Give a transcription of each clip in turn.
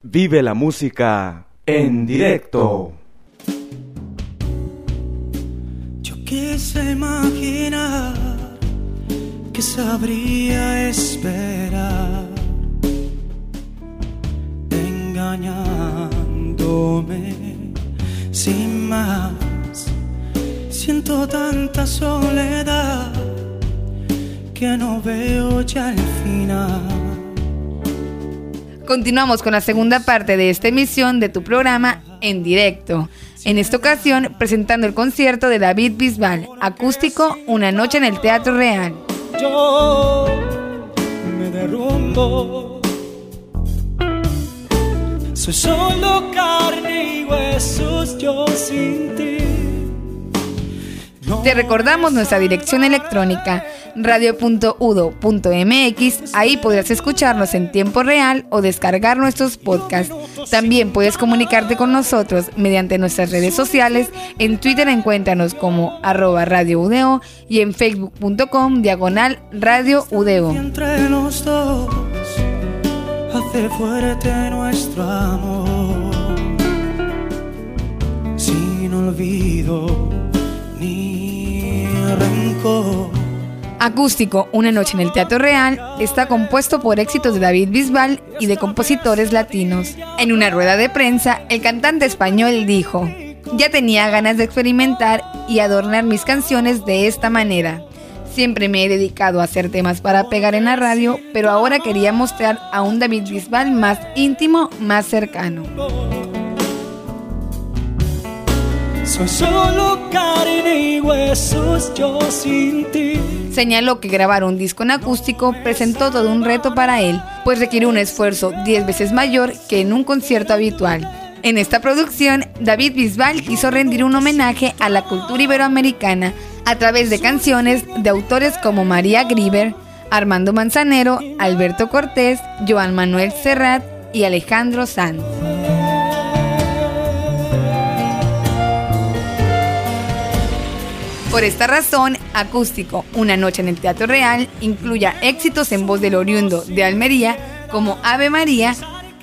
Vive la música en directo. Yo quise imaginar que sabría esperar, engañándome sin más. Siento tanta soledad que no veo ya el final. Continuamos con la segunda parte de esta emisión de tu programa en directo. En esta ocasión presentando el concierto de David Bisbal, acústico Una noche en el Teatro Real. Yo me derrumbo. Soy solo carne y huesos, yo sin ti. Te recordamos nuestra dirección electrónica radio.udo.mx. Ahí podrás escucharnos en tiempo real o descargar nuestros podcasts. También puedes comunicarte con nosotros mediante nuestras redes sociales. En Twitter encuéntranos como arroba radio udeo y en facebook.com diagonal radio udeo. Entre los dos fuerte nuestro amor. Sin olvido Acústico, Una noche en el Teatro Real, está compuesto por éxitos de David Bisbal y de compositores latinos. En una rueda de prensa, el cantante español dijo, ya tenía ganas de experimentar y adornar mis canciones de esta manera. Siempre me he dedicado a hacer temas para pegar en la radio, pero ahora quería mostrar a un David Bisbal más íntimo, más cercano. Soy solo carne y huesos, yo sin ti. Señaló que grabar un disco en acústico presentó todo un reto para él, pues requiere un esfuerzo 10 veces mayor que en un concierto habitual. En esta producción, David Bisbal quiso rendir un homenaje a la cultura iberoamericana a través de canciones de autores como María Grieber, Armando Manzanero, Alberto Cortés, Joan Manuel Serrat y Alejandro Sanz. Por esta razón, Acústico, Una noche en el Teatro Real, incluya éxitos en voz del oriundo de Almería como Ave María,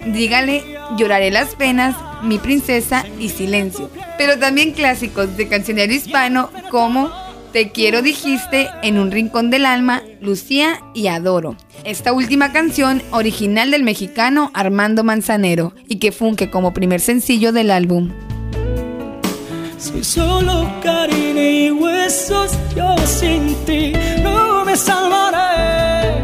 Dígale, Lloraré las penas, Mi princesa y Silencio. Pero también clásicos de cancionero hispano como Te quiero dijiste, En un rincón del alma, Lucía y Adoro. Esta última canción, original del mexicano Armando Manzanero, y que funge como primer sencillo del álbum. Soy solo carne y huesos, yo sin ti no me salvaré.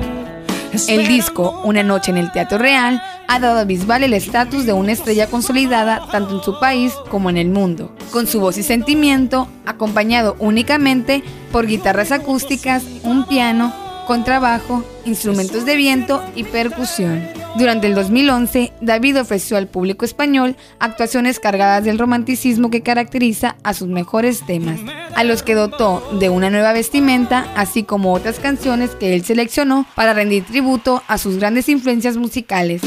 El disco Una noche en el Teatro Real ha dado a Bisbal el estatus de una estrella consolidada tanto en su país como en el mundo, con su voz y sentimiento, acompañado únicamente por guitarras acústicas, un piano, contrabajo, instrumentos de viento y percusión. Durante el 2011, David ofreció al público español actuaciones cargadas del romanticismo que caracteriza a sus mejores temas, a los que dotó de una nueva vestimenta, así como otras canciones que él seleccionó para rendir tributo a sus grandes influencias musicales.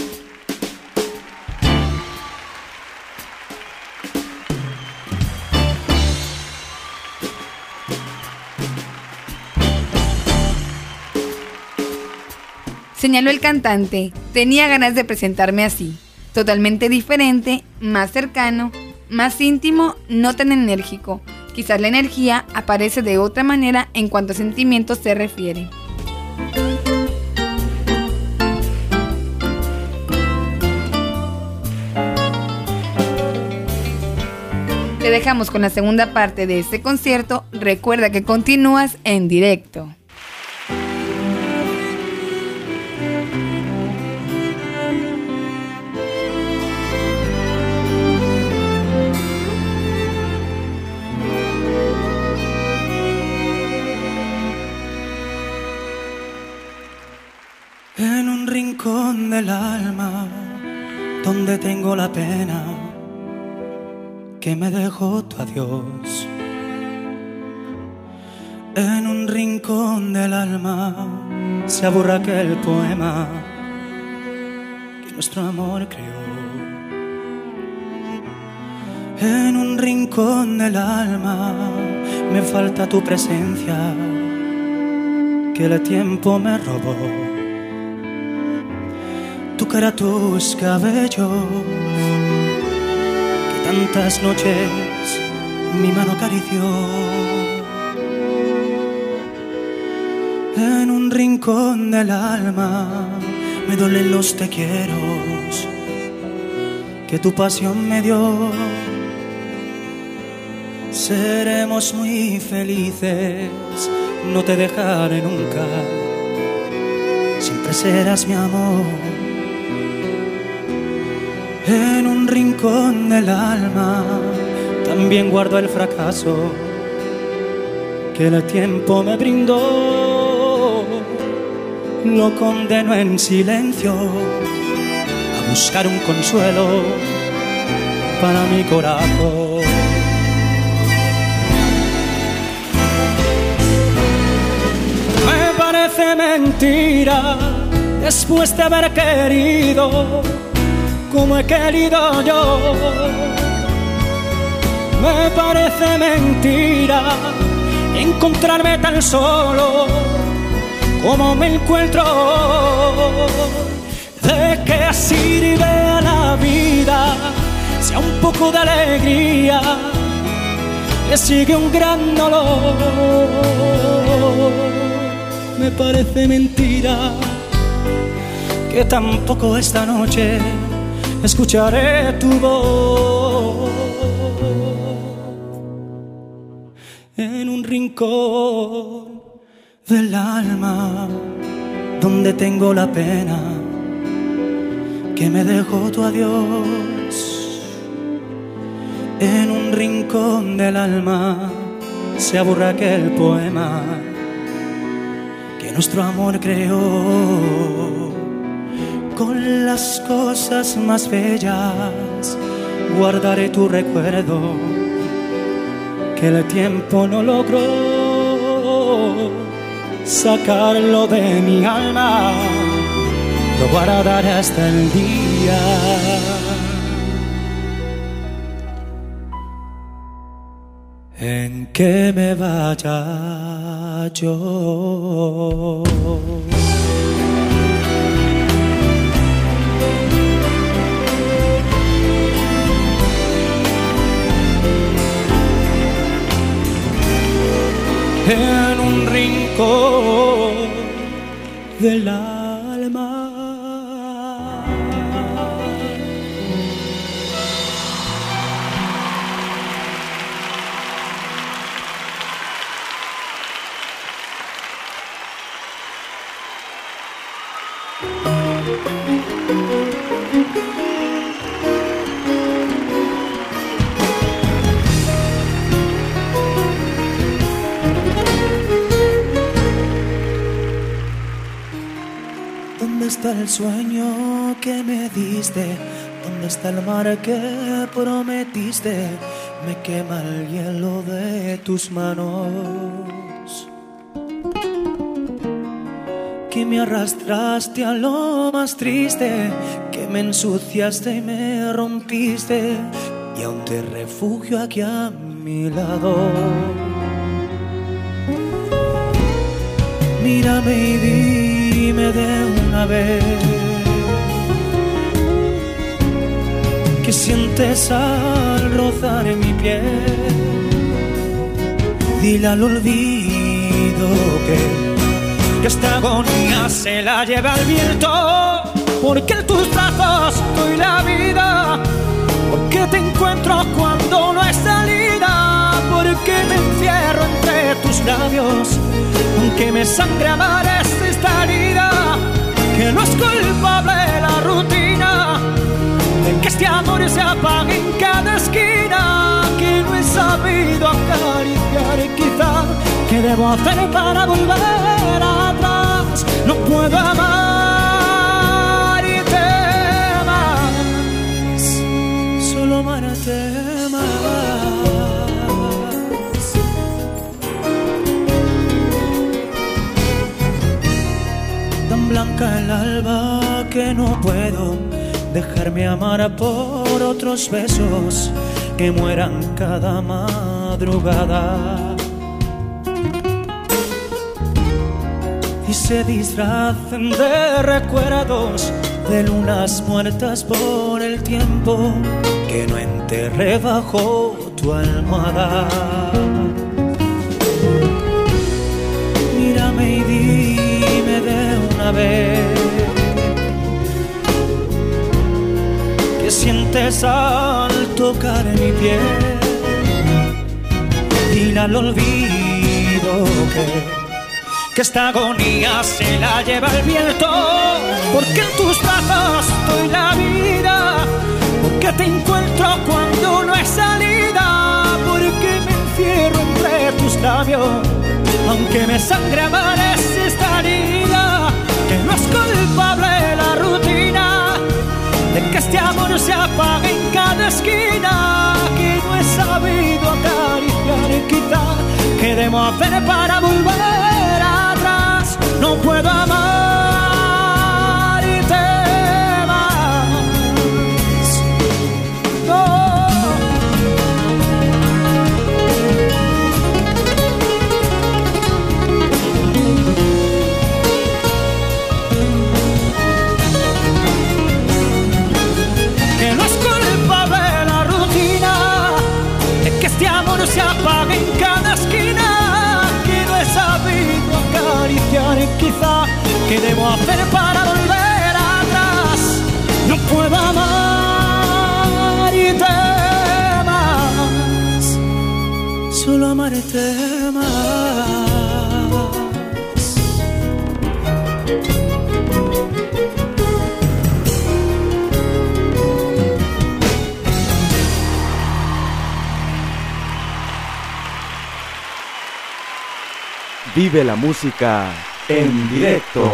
Señaló el cantante, tenía ganas de presentarme así, totalmente diferente, más cercano, más íntimo, no tan enérgico. Quizás la energía aparece de otra manera en cuanto a sentimientos se refiere. Te dejamos con la segunda parte de este concierto. Recuerda que continúas en directo. En un rincón del alma, donde tengo la pena que me dejó tu adiós. En un rincón del alma se aburra aquel poema que nuestro amor creó. En un rincón del alma me falta tu presencia que el tiempo me robó tocar a tus cabellos que tantas noches mi mano acarició. En un rincón del alma me duelen los te quiero que tu pasión me dio. Seremos muy felices, no te dejaré nunca, siempre serás mi amor. En un rincón del alma también guardo el fracaso que el tiempo me brindó. Lo condeno en silencio a buscar un consuelo para mi corazón. Me parece mentira después de haber querido como he querido yo. Me parece mentira encontrarme tan solo como me encuentro. ¿De qué sirve a la vida si a un poco de alegría le sigue un gran dolor? Me parece mentira que tampoco esta noche escucharé tu voz en un rincón del alma donde tengo la pena que me dejó tu adiós. En un rincón del alma se aburra aquel poema que nuestro amor creó con las cosas más bellas guardaré tu recuerdo que el tiempo no logró sacarlo de mi alma, lo guardaré hasta el día. En que me vaya yo. En un rincón del alma. Me diste? ¿Dónde está el mar que prometiste? Me quema el hielo de tus manos. Que me arrastraste a lo más triste, que me ensuciaste y me rompiste, y aún te refugio aquí a mi lado. Mírame y dime de una vez sientes al rozar mi piel. Dile al olvido que, que esta agonía se la lleva el viento, porque en tus brazos doy la vida, porque te encuentro cuando no hay salida, porque me encierro entre tus labios aunque me sangre amar es esta herida, que no es culpable la rutina, este amor se apague en cada esquina, que no he sabido acariciar y quizá, ¿qué debo hacer para volver atrás? No puedo amar y más, solo amarte más. blanca el alba que no puedo dejarme amar por otros besos que mueran cada madrugada. Y se disfracen de recuerdos de lunas muertas por el tiempo que no enterré bajo tu almohada. Mírame y dime de una vez sientes al tocar mi piel. Dile al olvido que que esta agonía se la lleva el viento, porque en tus brazos estoy la vida, porque te encuentro cuando no hay salida, porque me encierro entre tus labios, aunque me sangre amanece esta herida, que no es rutina, de que este amor se apague en cada esquina, que no he sabido acariciar quizá, que debo hacer para volver no puedo amar hacer para volver atrás. No puedo amar y más, solo amarte más. Vive la música en directo.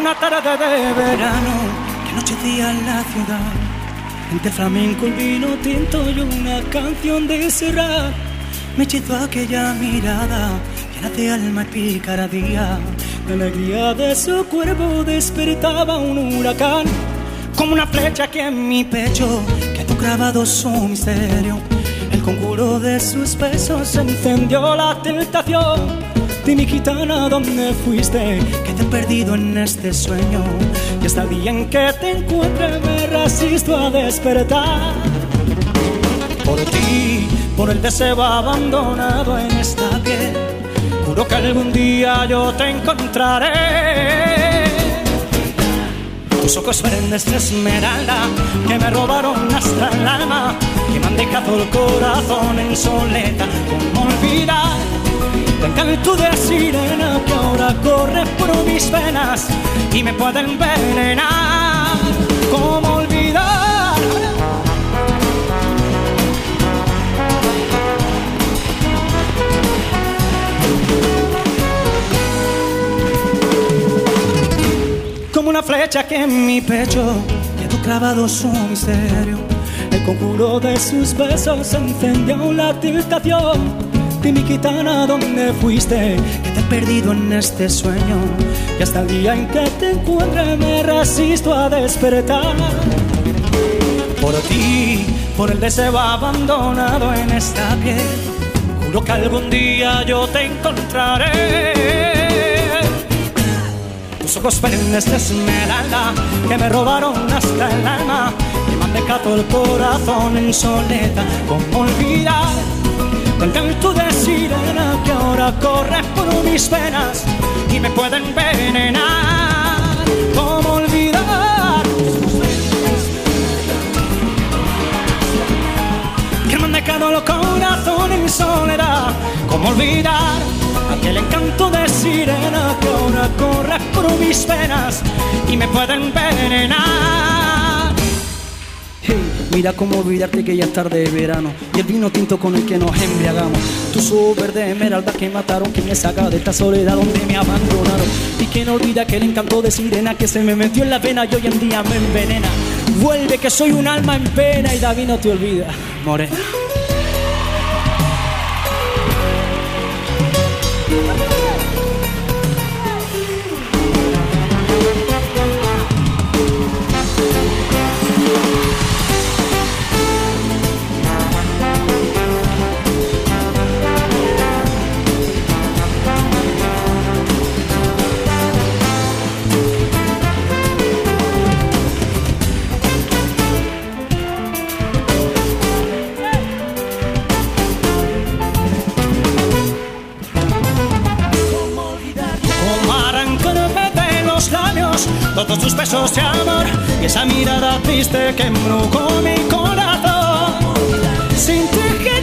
Una tarde de verano que anochecía en la ciudad. Entre flamenco, y vino tinto y una canción de Serrat. Me hechizó aquella mirada llena de alma y picardía la alegría de su cuerpo despertaba un huracán, como una flecha que en mi pecho quedó grabado su misterio. El conjuro de sus besos encendió la tentación. Dime gitana, ¿dónde fuiste? Que te he perdido en este sueño. Y hasta el día en que te encuentre me resisto a despertar. Por ti, por el deseo abandonado en esta piel Juro que algún día yo te encontraré. Tus ojos verdes de esmeralda que me robaron hasta el alma, que me han dejado el corazón en soleta. ¿Cómo olvidar? Tu de sirena que ahora corre por mis venas y me puede envenenar. ¿Cómo olvidar? como una flecha que en mi pecho quedó clavado su misterio. El conjuro de sus besos encendió la tentación. Dime gitana, ¿dónde fuiste? Que te he perdido en este sueño. Y hasta el día en que te encuentre me resisto a despertar. Por ti, por el deseo abandonado en esta piel. Juro que algún día yo te encontraré tus ojos verdes de esmeralda que me robaron hasta el alma y me han dejado el corazón en soledad. ¿Cómo olvidar el canto de sirena que ahora corre por mis venas y me puede envenenar? ¿Cómo olvidar que me han dejado el corazón en soledad? ¿Cómo olvidar? aquel encanto de sirena que ahora corre por mis venas y me puede envenenar. Mira cómo olvidarte que ya es tarde de verano y el vino tinto con el que nos embriagamos. Tu ojos verde esmeralda que mataron, que me saca de esta soledad donde me abandonaron. Y que no olvida aquel encanto de sirena que se me metió en la vena y hoy en día me envenena. Vuelve que soy un alma en pena y David no te olvida, morena. Todos tus besos de amor y esa mirada triste que embrujó mi corazón. Sin ti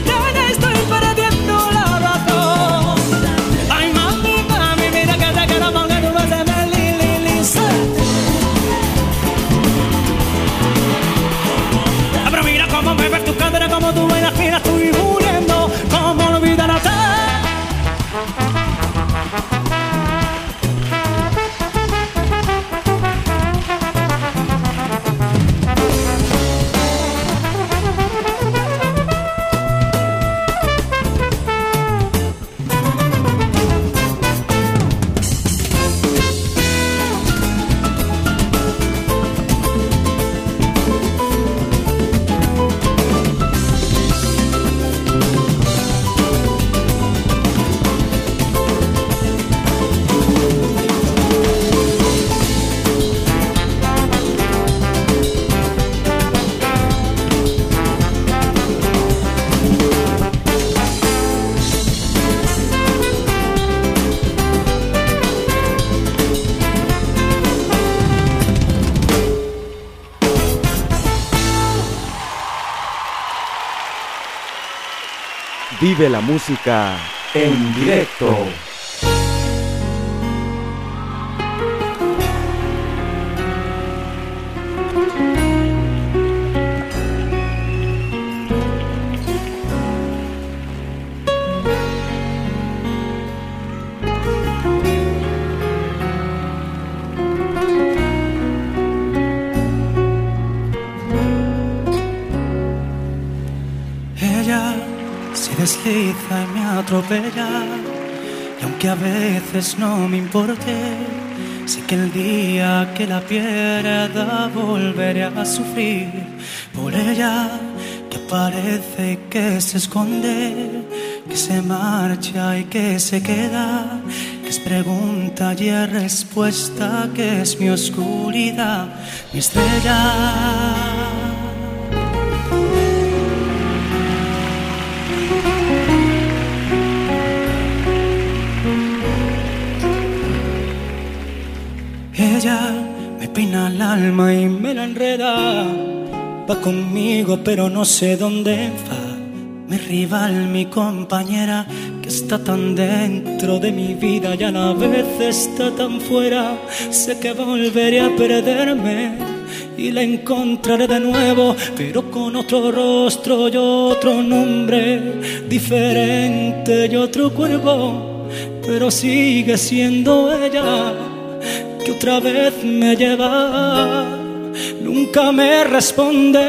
Vive la música en directo. Y aunque a veces no me importe, sé que el día que la pierda volveré a sufrir por ella, que aparece y que se esconde, que se marcha y que se queda, que es pregunta y es respuesta, que es mi oscuridad, mi estrella. Me pina el alma y me la enreda. Va conmigo, pero no sé dónde va. Mi rival, mi compañera, que está tan dentro de mi vida y a la vez está tan fuera. Sé que volveré a perderme y la encontraré de nuevo, pero con otro rostro y otro nombre, diferente y otro cuerpo, pero sigue siendo ella que otra vez me lleva. Nunca me responde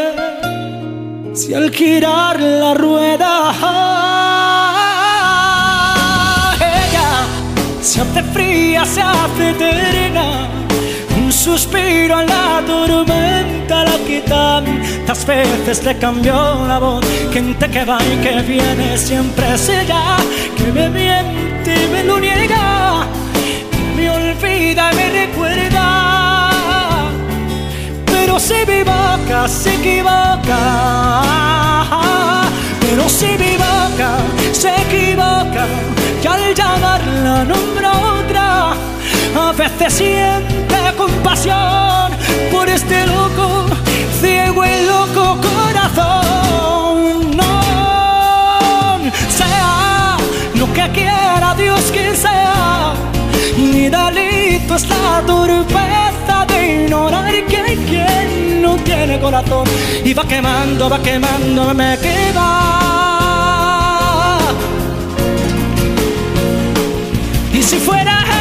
si al girar la rueda ella se hace fría, se hace eterna. Un suspiro en la tormenta la que tantas veces le cambió la voz. Gente que va y que viene siempre es ella que me miente y me lo niega y me recuerda. Pero si mi boca se equivoca, pero si mi boca se equivoca, y al llamarla nombra otra, a veces siente compasión por este loco, ciego y loco corazón. Es la torpeza de ignorar que quien no tiene corazón y va quemando, va quemando, me queda. Y si fuera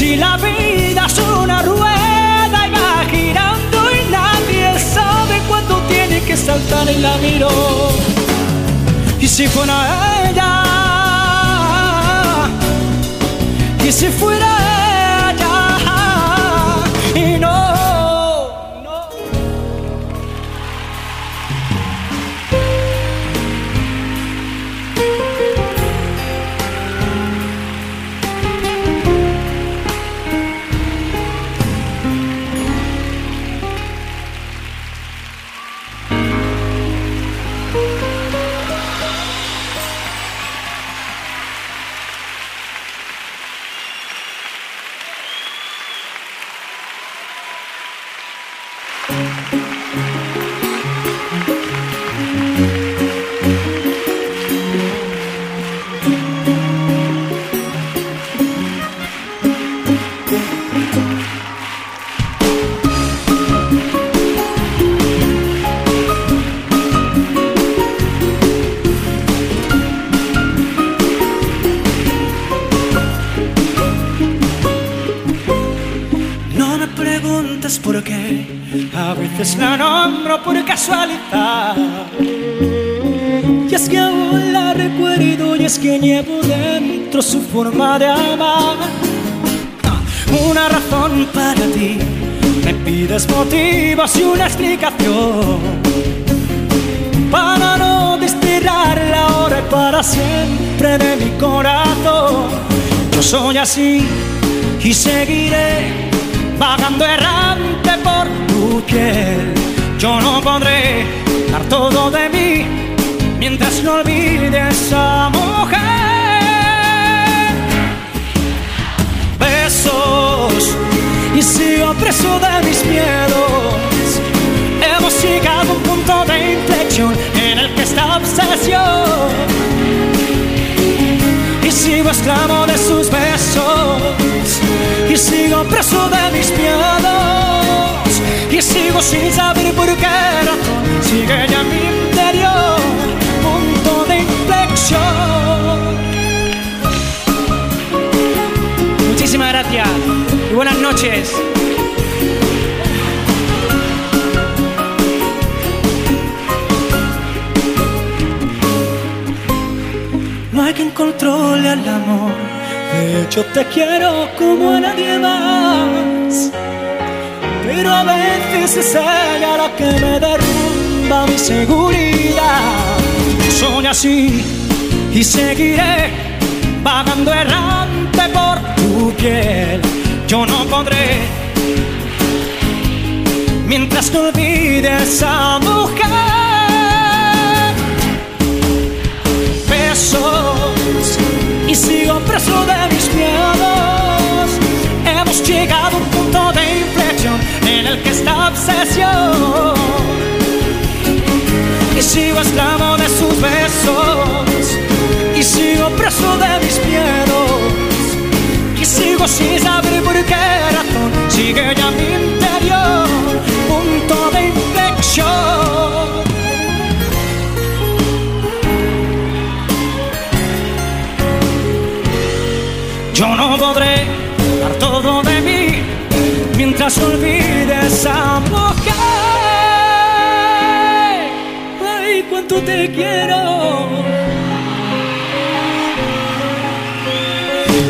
si la vida es una rueda y va girando y nadie sabe cuándo tiene que saltar y la miro. Y si fuera ella, y si fuera ella, Su forma de amar. Una razón para ti, me pides motivos y una explicación. Para no la hora para siempre de mi corazón. Yo soy así y seguiré vagando errante por tu piel. Yo no podré dar todo de mí mientras no olvides a y sigo preso de mis miedos. Hemos llegado a un punto de inflexión en el que está obsesión. Y sigo esclavo de sus besos y sigo preso de mis miedos y sigo sin saber por qué sigue ya mi interior punto de inflexión y buenas noches No hay quien controle al amor de hecho te quiero como a nadie más. Pero a veces es ella la que me derrumba mi seguridad. Soy así y seguiré vagando tu piel. Yo no podré mientras no olvides a mujer. Besos y sigo preso de mis miedos. Hemos llegado a un punto de inflexión en el que está obsesión. Y sigo esclavo de sus besos. Y sigo preso de mis sigo sin saber por qué razón sigue ya mi interior. Punto de inflexión. Yo no podré dar todo de mí mientras olvides a mujer. Ay, cuánto te quiero.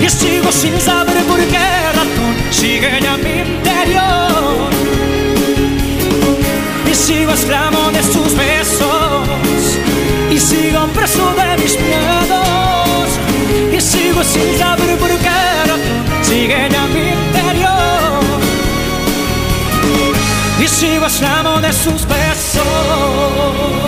Y sigo sin saber por qué razón sigue en mi interior. Y sigo esclavo de sus besos. Y sigo preso de mis miedos y sigo sin saber por qué sigue en mi interior y sigo esclavo de sus besos.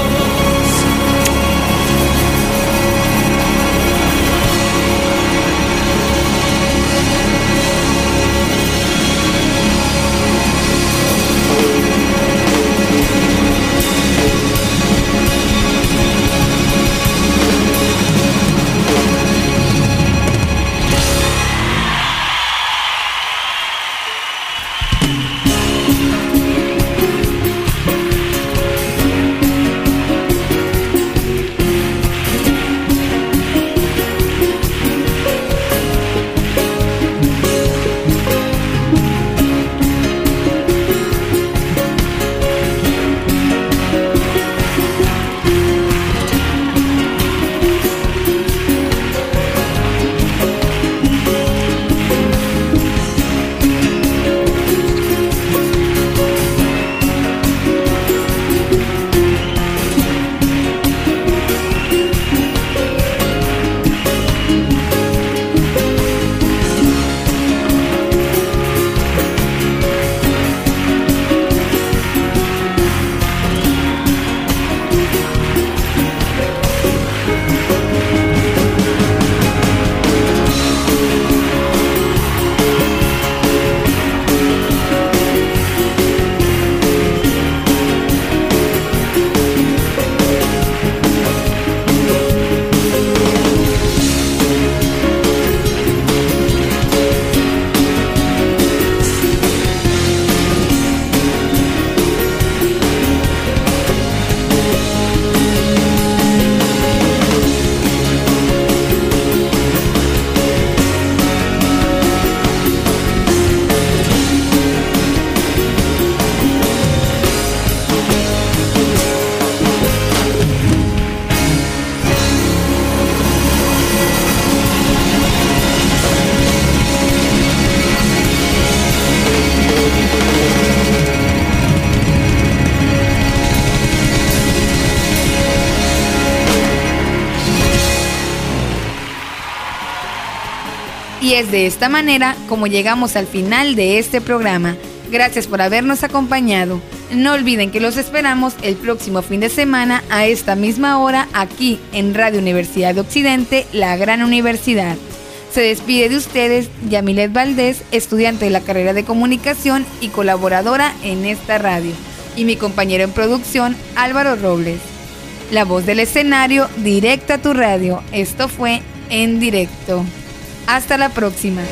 De esta manera como llegamos al final de este programa. Gracias por habernos acompañado. No olviden que los esperamos el próximo fin de semana a esta misma hora aquí en Radio Universidad de Occidente, la gran universidad. Se despide de ustedes Yamilet Valdés, estudiante de la carrera de comunicación y colaboradora en esta radio, y mi compañero en producción Álvaro Robles. La voz del escenario, directa a tu radio. Esto fue En Directo. Hasta la próxima.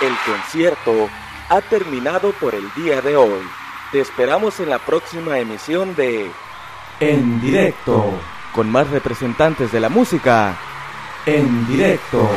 El concierto ha terminado por el día de hoy. Te esperamos en la próxima emisión de En directo, con más representantes de la música. En directo.